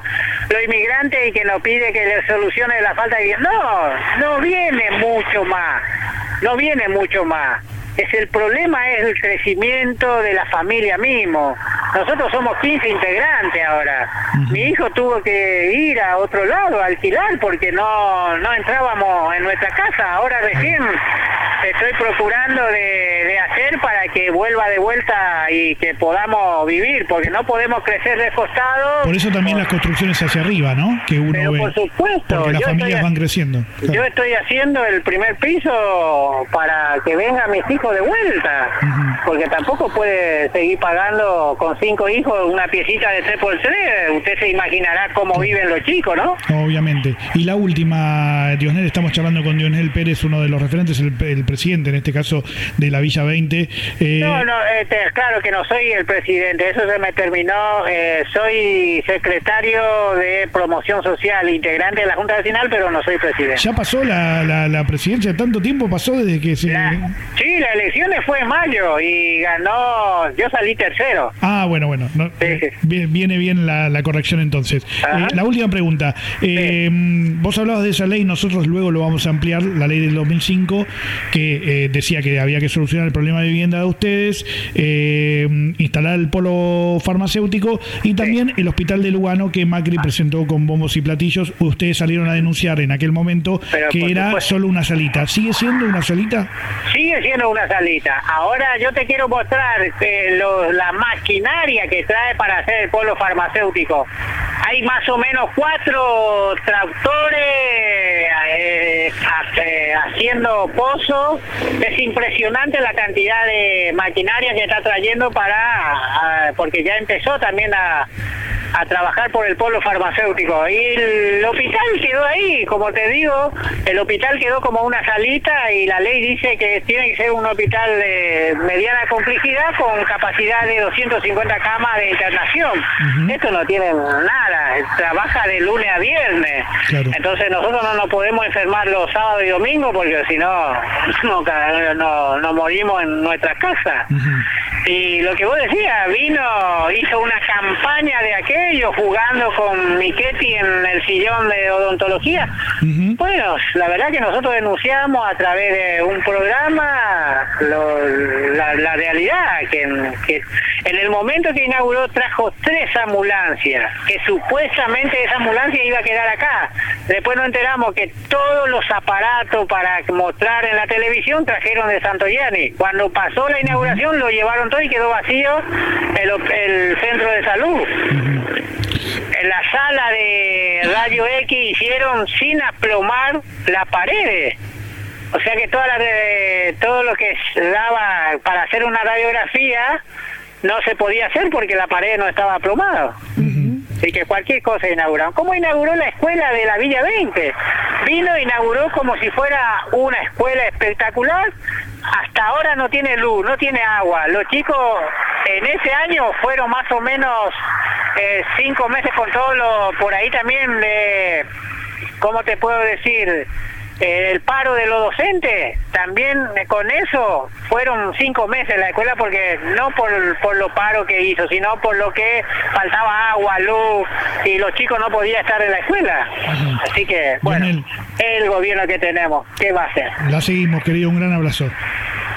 los inmigrantes y que nos pide que le solucione la falta de... No, no viene mucho más, no viene mucho más es el problema es el crecimiento de la familia mismo. Nosotros somos 15 integrantes ahora. Mi hijo tuvo que ir a otro lado a alquilar porque no, no entrábamos en nuestra casa. Ahora recién estoy procurando de, hacer para que vuelva de vuelta y que podamos vivir, porque no podemos crecer de costado. Por eso también las construcciones hacia arriba, ¿no? Que uno Pero por supuesto. Porque las familias van creciendo. Yo estoy haciendo el primer piso para que vengan mis hijos de vuelta, porque tampoco puede seguir pagando con cinco hijos una piecita de 3x3. Usted se imaginará cómo viven los chicos, ¿no? Obviamente. Y la última, Dionel, estamos charlando con Dionel Pérez, uno de los referentes, el, el presidente, en este caso de la Villa 20. Eh, no, no, este, claro que no soy el presidente, eso se me terminó. Eh, soy secretario de promoción social, integrante de la Junta Nacional, pero no soy presidente. ¿Ya pasó la, la, presidencia? ¿Tanto tiempo pasó desde que se.? sí, la elección fue en mayo y ganó. Yo salí tercero. Ah, bueno, bueno. Viene bien la, corrección entonces. Eh, la última pregunta. Vos hablabas de esa ley, nosotros luego lo vamos a ampliar, la ley del 2005, que eh, decía que había que solucionar el problema de vivienda de ustedes, eh, instalar el polo farmacéutico y también el hospital de Lugano que Macri presentó con bombos y platillos. Ustedes salieron a denunciar en aquel momento que era solo una salita. ¿Sigue siendo una salita? Sigue siendo una salita. Ahora yo te quiero mostrar eh, la maquinaria que trae para hacer el polo farmacéutico. Hay más o menos cuatro tractores haciendo pozos. Es impresionante la cantidad de maquinaria que está trayendo para, porque ya empezó también a, a trabajar por el polo farmacéutico. Y el hospital quedó ahí, como te digo, el hospital quedó como una salita y la ley dice que tiene que ser un hospital de mediana complejidad con capacidad de 250 camas de internación. Esto no tiene nada, trabaja de lunes a viernes. Entonces nosotros no nos podemos enfermar los sábados y domingos porque si no, no, no, morimos en nuestra casa. Y lo que vos decías, vino, hizo una campaña de aquello jugando con Miquetti en el sillón de odontología. Bueno, la verdad que nosotros denunciamos a través de un programa la, realidad, que, en el momento que inauguró trajo tres ambulancias, que supuestamente esa ambulancia iba a quedar acá. Después nos enteramos que todos los aparatos para mostrar en la televisión trajeron de Santoyani. Cuando pasó la inauguración lo llevaron todo y quedó vacío el, centro de salud. En la sala de radio X hicieron sin aplomar la pared. O sea que toda la todo lo que daba para hacer una radiografía no se podía hacer porque la pared no estaba aplomada. Así que cualquier cosa inauguraron. ¿Cómo inauguró la escuela de la Villa 20? Vino, inauguró como si fuera una escuela espectacular. Hasta ahora no tiene luz, no tiene agua. Los chicos en ese año fueron más o menos eh, cinco meses con todo por ahí también de, ¿cómo te puedo decir? El paro de los docentes, también con eso fueron cinco meses la escuela porque no por, por lo paro que hizo, sino por lo que faltaba agua, luz y los chicos no podían estar en la escuela. Así que, bueno, el gobierno que tenemos, ¿qué va a hacer? La seguimos, querido, un gran abrazo.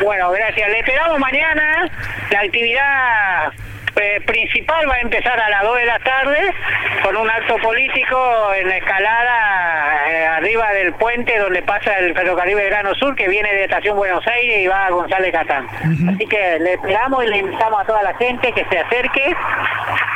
Bueno, gracias. Le esperamos mañana. La actividad eh, principal va a empezar a las 2 de la tarde con un acto político en la escalada eh, arriba del puente donde pasa el ferrocarril Grano Sur que viene de Estación Buenos Aires y va a González Catán. Así que le esperamos y le invitamos a toda la gente que se acerque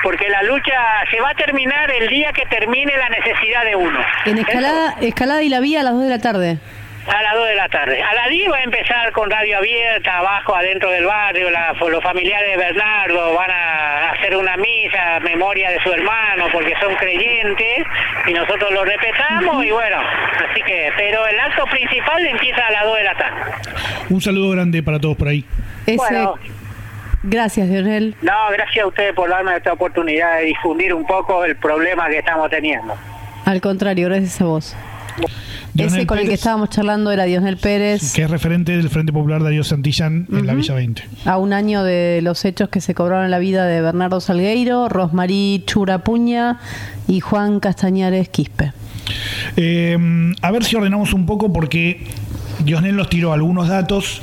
porque la lucha se va a terminar el día que termine la necesidad de uno. En escalada, escalada y la vía a las 2 de la tarde. A las 2 de la tarde. A las 10 va a empezar con radio abierta, abajo, adentro del barrio. La, los familiares de Bernardo van a hacer una misa, memoria de su hermano, porque son creyentes y nosotros lo respetamos. Y bueno, así que, pero el acto principal empieza a las 2 de la tarde. Un saludo grande para todos por ahí. Ese- Bueno. Gracias, Dionel. No, gracias a ustedes por darme esta oportunidad de difundir un poco el problema que estamos teniendo. Al contrario, gracias a vos. Dionel Ese con el que estábamos charlando era Dionel Pérez. que es referente del Frente Popular Darío Santillán en la Villa 20. A un año de los hechos que se cobraron en la vida de Bernardo Salgueiro, Rosmarí Churapuña y Juan Castañares Quispe. Eh, a ver si ordenamos un poco porque Diosnel nos tiró algunos datos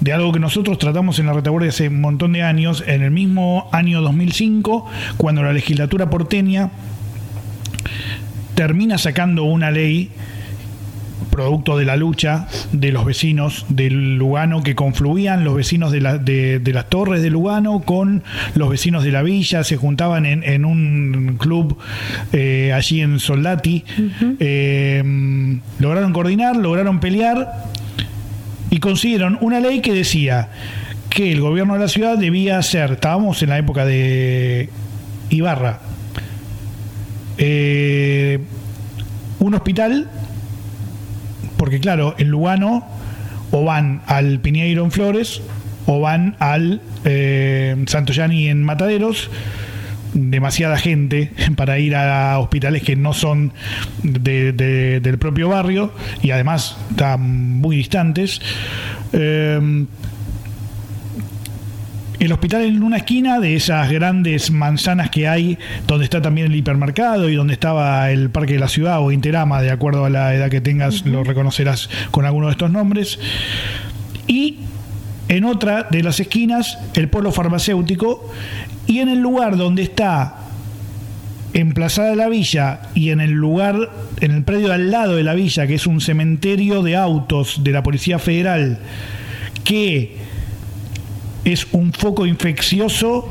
de algo que nosotros tratamos en la retaguardia hace un montón de años, en el mismo año 2005, cuando la legislatura porteña termina sacando una ley producto de la lucha de los vecinos del Lugano que confluían los vecinos de, la- de- de las torres de Lugano con los vecinos de la villa, se juntaban en, en un club eh, allí en Soldati, Eh, lograron coordinar, lograron pelear y consiguieron una ley que decía que el gobierno de la ciudad debía hacer, estábamos en la época de Ibarra, eh, un hospital porque claro, en Lugano o van al Piñeiro en Flores o van al eh, Santoyani en Mataderos. Demasiada gente para ir a hospitales que no son de- de- del propio barrio y además están muy distantes. Eh, el hospital en una esquina de esas grandes manzanas que hay, donde está también el hipermercado y donde estaba el Parque de la Ciudad o Interama, de acuerdo a la edad que tengas, lo reconocerás con alguno de estos nombres. Y en otra de las esquinas, el polo farmacéutico. Y en el lugar donde está emplazada la villa y en el lugar, en el predio al lado de la villa, que es un cementerio de autos de la Policía Federal, que es un foco infeccioso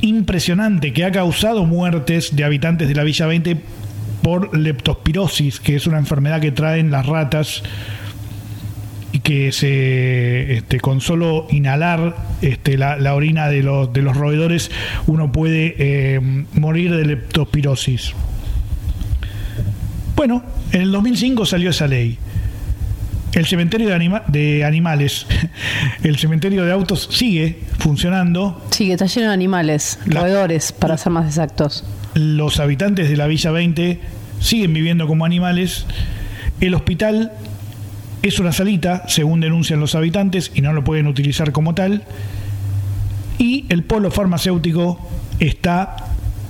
impresionante que ha causado muertes de habitantes de la Villa 20 por leptospirosis, que es una enfermedad que traen las ratas y que se este, con solo inhalar este, la, la orina de los, de los roedores uno puede eh, morir de leptospirosis. Bueno, en el 2005 salió esa ley. El cementerio de, anima- de animales, el cementerio de autos sigue funcionando. Sí, que está lleno de animales, La- roedores, para ser más exactos. Los habitantes de la Villa 20 siguen viviendo como animales. El hospital es una salita, según denuncian los habitantes, y no lo pueden utilizar como tal. Y el polo farmacéutico está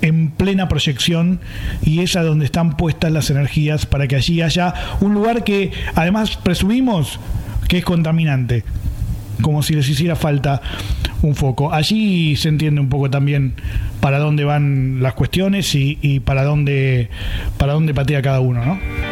en plena proyección y es a donde están puestas las energías para que allí haya un lugar que además presumimos que es contaminante, como si les hiciera falta un foco. Allí se entiende un poco también para dónde van las cuestiones y, para dónde para dónde patea cada uno, ¿no?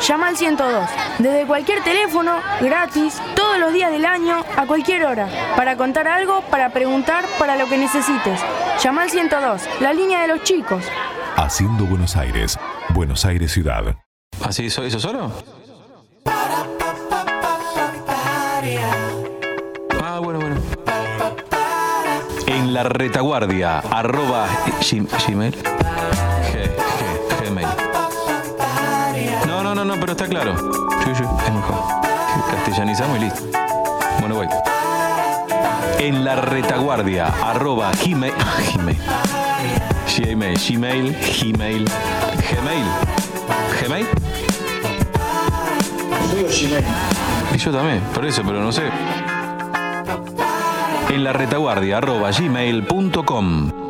Llama al 102. Desde cualquier teléfono, gratis, todos los días del año, a cualquier hora. Para contar algo, para preguntar, para lo que necesites. Llama al 102, la línea de los chicos. Haciendo Buenos Aires, Buenos Aires Ciudad. ¿Así eso, eso solo? Ah, bueno, bueno. En la retaguardia, arroba gmail. No, pero está claro. Sí, sí, es mejor. Castellanizamos y listo. Bueno, voy. En la retaguardia, arroba gmail. Gmail. Gmail, Gmail, Gmail, Gmail. ¿Gmail? Y yo también, por eso, pero no sé. En la retaguardia arroba gmail.com.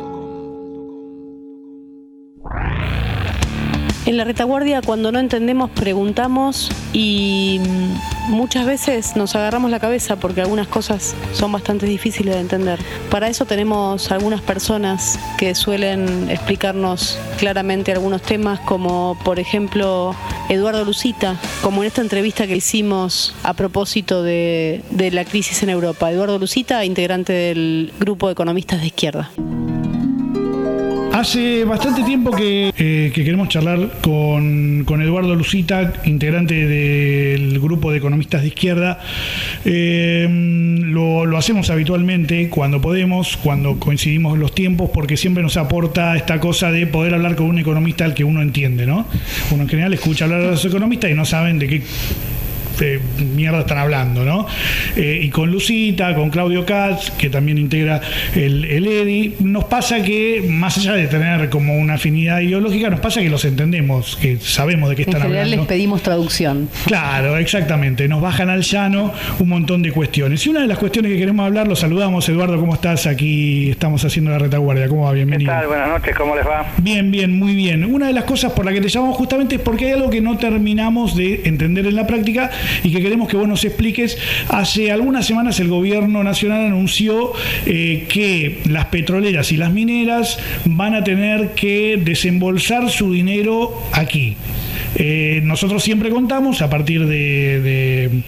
En la retaguardia cuando no entendemos preguntamos y mm, muchas veces nos agarramos la cabeza porque algunas cosas son bastante difíciles de entender. Para eso tenemos algunas personas que suelen explicarnos claramente algunos temas como por ejemplo Eduardo Lucita, como en esta entrevista que hicimos a propósito de, la crisis en Europa. Eduardo Lucita, integrante del grupo de economistas de izquierda. Hace bastante tiempo que, eh, que queremos charlar con, con, Eduardo Lucita, integrante del grupo de economistas de izquierda. Eh, lo, lo, hacemos habitualmente cuando podemos, cuando coincidimos en los tiempos, porque siempre nos aporta esta cosa de poder hablar con un economista al que uno entiende, ¿no? Uno en general escucha hablar a los economistas y no saben de qué de mierda están hablando, ¿no? Eh, y con Lucita, con Claudio Katz, que también integra el, el, EDI, nos pasa que, más allá de tener como una afinidad ideológica, nos pasa que los entendemos, que sabemos de qué están en general hablando. les pedimos traducción. Claro, exactamente. Nos bajan al llano un montón de cuestiones. Y una de las cuestiones que queremos hablar, lo saludamos, Eduardo, ¿cómo estás? Aquí estamos haciendo la retaguardia. ¿Cómo va? Bienvenido. ¿Qué tal? Buenas noches, ¿cómo les va? Bien, bien, muy bien. Una de las cosas por la que te llamamos justamente es porque hay algo que no terminamos de entender en la práctica y que queremos que vos nos expliques. Hace algunas semanas el gobierno nacional anunció eh, que las petroleras y las mineras van a tener que desembolsar su dinero aquí. Eh, nosotros siempre contamos, a partir de,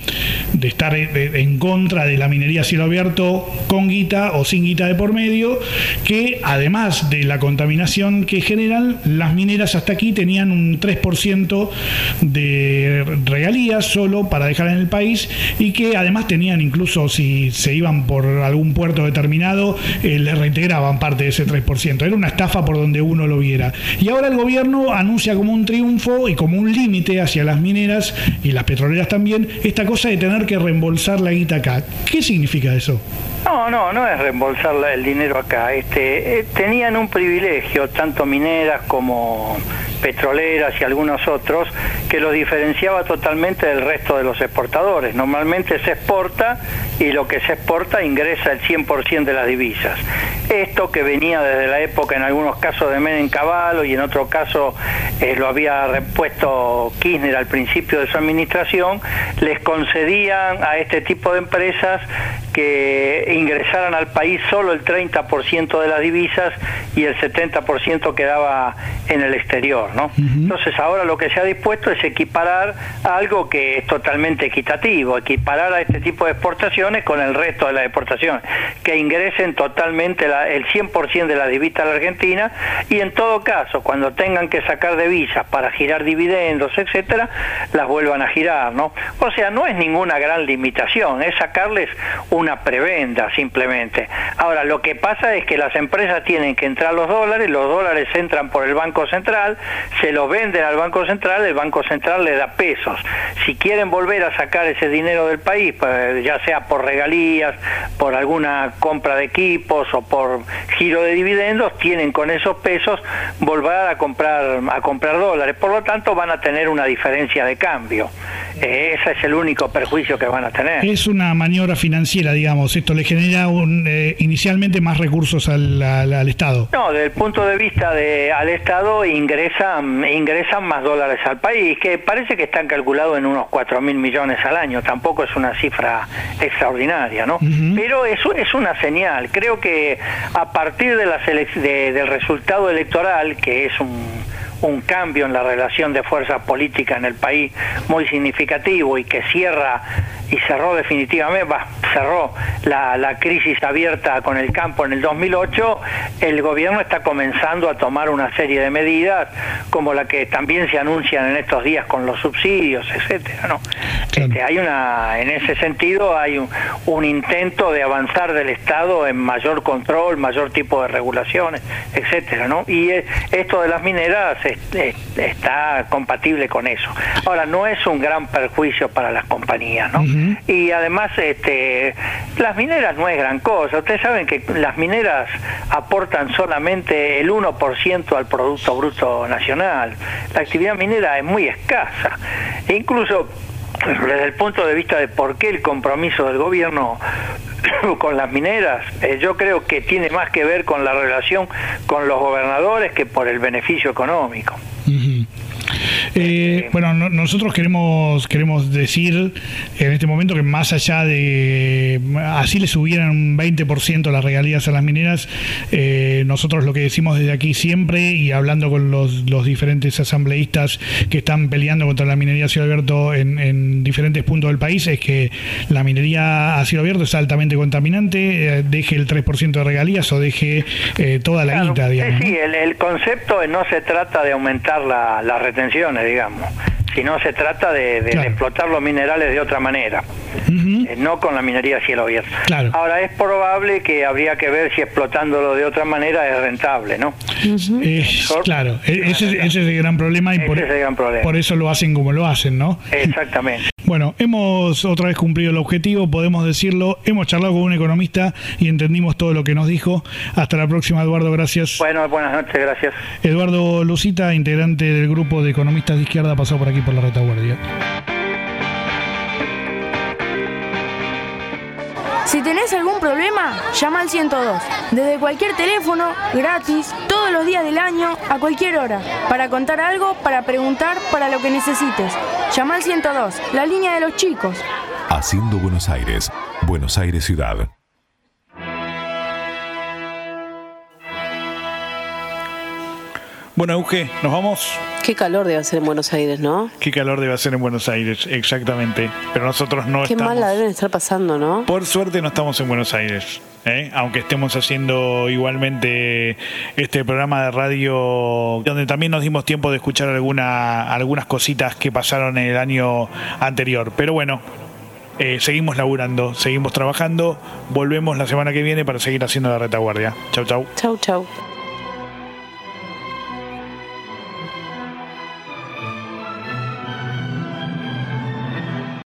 estar de, en contra de la minería a cielo abierto con guita o sin guita de por medio, que además de la contaminación que generan, las mineras hasta aquí tenían un 3% de regalías solo para dejar en el país y que además tenían incluso si se iban por algún puerto determinado, eh, les reintegraban parte de ese 3%. Era una estafa por donde uno lo viera. Y ahora el gobierno anuncia como un triunfo y como un límite hacia las mineras y las petroleras también, esta cosa de tener que reembolsar la guita acá. ¿Qué significa eso? No, no, no es reembolsar el dinero acá. Este, eh, tenían un privilegio, tanto mineras como petroleras y algunos otros, que los diferenciaba totalmente del resto de los exportadores. Normalmente se exporta y lo que se exporta ingresa el 100% de las divisas. Esto que venía desde la época, en algunos casos de Menem Caballo y en otro caso eh, lo había repuesto Kirchner al principio de su administración, les concedían a este tipo de empresas que ingresaran al país solo el 30% de las divisas y el 70% quedaba en el exterior. ¿No? Uh -huh. Entonces ahora lo que se ha dispuesto es equiparar algo que es totalmente equitativo, equiparar a este tipo de exportaciones con el resto de las exportaciones, que ingresen totalmente la, el 100% de la divisa a la Argentina y en todo caso, cuando tengan que sacar divisas para girar dividendos, etcétera, las vuelvan a girar. ¿no? O sea, no es ninguna gran limitación, es sacarles una prebenda simplemente. Ahora, lo que pasa es que las empresas tienen que entrar los dólares, los dólares entran por el Banco Central, se los venden al Banco Central, el Banco Central le da pesos. Si quieren volver a sacar ese dinero del país, pues, ya sea por regalías, por alguna compra de equipos o por giro de dividendos, tienen con esos pesos volver a comprar a comprar dólares. Por lo tanto, van a tener una diferencia de cambio. Eh, ese es el único perjuicio que van a tener. Es una maniobra financiera, digamos. Esto le genera un, eh, inicialmente más recursos al, al, al, Estado. No, desde el punto de vista de al Estado ingresan ingresan más dólares al país, que parece que están calculados en unos 4 mil millones al año. Tampoco es una cifra extraordinaria, ¿no? Uh -huh. Pero eso es una señal. Creo que a partir de la de, del resultado electoral, que es un un cambio en la relación de fuerzas políticas en el país muy significativo y que cierra y cerró definitivamente, bah, cerró la, la, crisis abierta con el campo en el 2008, el gobierno está comenzando a tomar una serie de medidas como la que también se anuncian en estos días con los subsidios, etcétera, ¿no? Claro. Este, hay una, en ese sentido hay un, un, intento de avanzar del Estado en mayor control, mayor tipo de regulaciones, etcétera, ¿no? Y esto de las mineras está compatible con eso. Ahora, no es un gran perjuicio para las compañías, ¿no? Uh -huh. Y además, este, las mineras no es gran cosa. Ustedes saben que las mineras aportan solamente el 1% al Producto Bruto Nacional. La actividad minera es muy escasa. E incluso desde el punto de vista de por qué el compromiso del gobierno con las mineras, eh, yo creo que tiene más que ver con la relación con los gobernadores que por el beneficio económico. Uh -huh. Eh, bueno, nosotros queremos queremos decir en este momento que más allá de así le subieran un 20% las regalías a las mineras, eh, nosotros lo que decimos desde aquí siempre y hablando con los, los diferentes asambleístas que están peleando contra la minería a cielo abierto en, en diferentes puntos del país es que la minería a cielo abierto es altamente contaminante, eh, deje el 3% de regalías o deje toda la guita, digamos. Sí, el, el, concepto no se trata de aumentar las retenciones, digamos sino se trata de, explotar los minerales de otra manera, eh, no con la minería a cielo abierto. Ahora es probable que habría que ver si explotándolo de otra manera es rentable, ¿no? claro, e-, ese, es el gran problema y por, por, eso lo hacen como lo hacen, ¿no? Exactamente. Bueno, hemos otra vez cumplido el objetivo, podemos decirlo, hemos charlado con un economista y entendimos todo lo que nos dijo. Hasta la próxima, Eduardo, gracias. Bueno, buenas noches, gracias. Eduardo Lucita, integrante del grupo de economistas de izquierda, pasó por aquí por la retaguardia. Tenés algún problema, llama al 102. Desde cualquier teléfono, gratis, todos los días del año, a cualquier hora. Para contar algo, para preguntar, para lo que necesites. Llama al 102, la línea de los chicos. Haciendo Buenos Aires, Buenos Aires Ciudad. Bueno, Euge, nos vamos. Qué calor debe hacer en Buenos Aires, ¿no? Qué calor debe hacer en Buenos Aires, exactamente. Pero nosotros no Qué estamos. Qué mal la deben estar pasando, ¿no? Por suerte no estamos en Buenos Aires. ¿eh? Aunque estemos haciendo igualmente este programa de radio, donde también nos dimos tiempo de escuchar alguna, algunas cositas que pasaron el año anterior. Pero bueno, eh, seguimos laburando, seguimos trabajando. Volvemos la semana que viene para seguir haciendo la retaguardia. Chau, chau. Chau, chau.